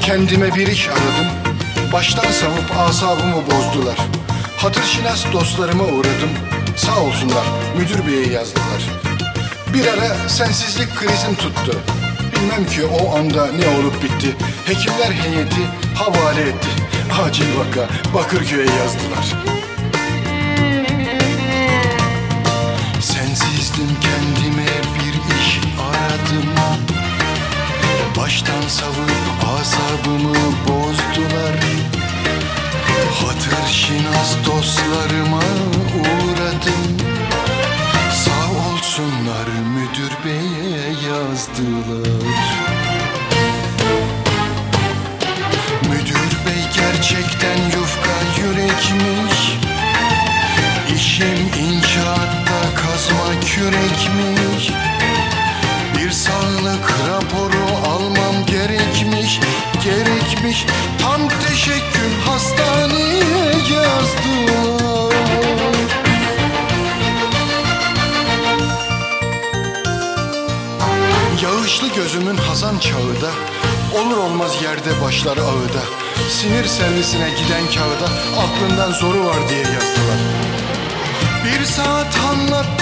kendime bir iş aradım. Baştan savup asabımı bozdular. Hatır şinas dostlarıma uğradım. Sağ olsunlar müdür beye yazdılar. Bir ara sensizlik krizim tuttu. Bilmem ki o anda ne olup bitti. Hekimler heyeti havale etti. Acil vaka Bakırköy'e yazdılar. Sensizdim kendime bir iş aradım. Baştan savup asabımı bozdular. Hatır şinas dostlarıma uğradım. Sağ olsunlar müdür beye yazdılar. Müdür bey gerçekten yufka yürekmiş. İşim inşaatta kazma kürekmiş hazan çağıda Olur olmaz yerde başlar ağıda. Sinir servisine giden kağıda Aklından zoru var diye yazdılar. Bir saat anlattım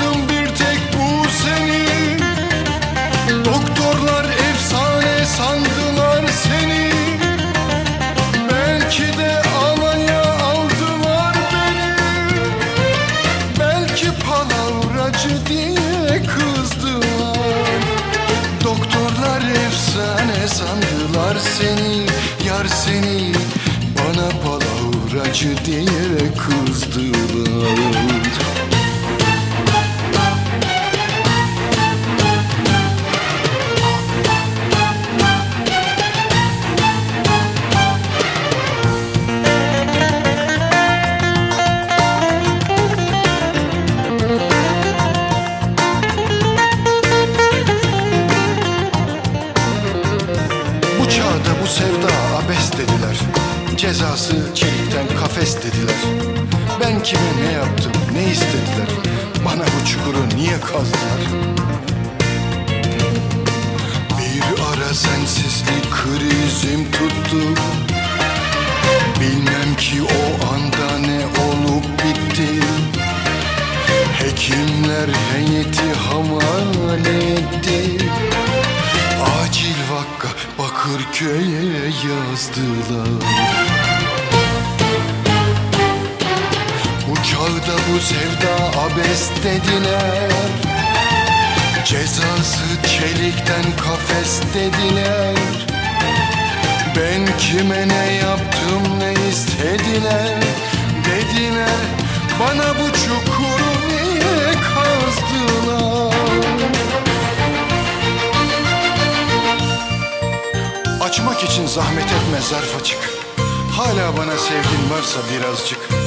palavracı diye kızdılar. Cezası çelikten kafes dediler. Ben kime ne yaptım ne istediler? Bana bu çukuru niye kazdılar? Bir ara sensizlik krizim tuttu. Bilmem ki o anda ne olup bitti. Hekimler heyeti hamale etti. Acil vakka Bakırköy'e yazdılar çağda bu sevda abes dediler. Cezası çelikten kafes dediler. Ben kime ne yaptım ne istediler? Dediler bana bu çukuru niye kazdılar? Açmak için zahmet etme zarf açık. Hala bana sevgin varsa birazcık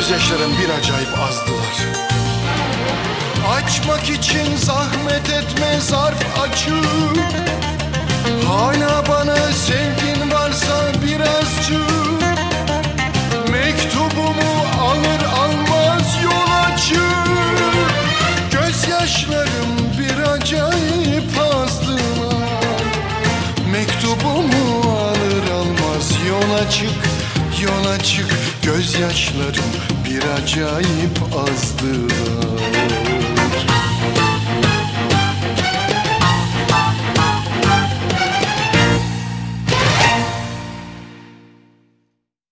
Gözyaşlarım bir acayip azdılar. Açmak için zahmet etme zarf açık Hala bana sevgin varsa birazcık Mektubumu alır almaz yol açık Gözyaşlarım bir acayip azdılar. Mektubumu alır almaz yola çık Yola çık. Gözyaşlarım bir acayip azdılar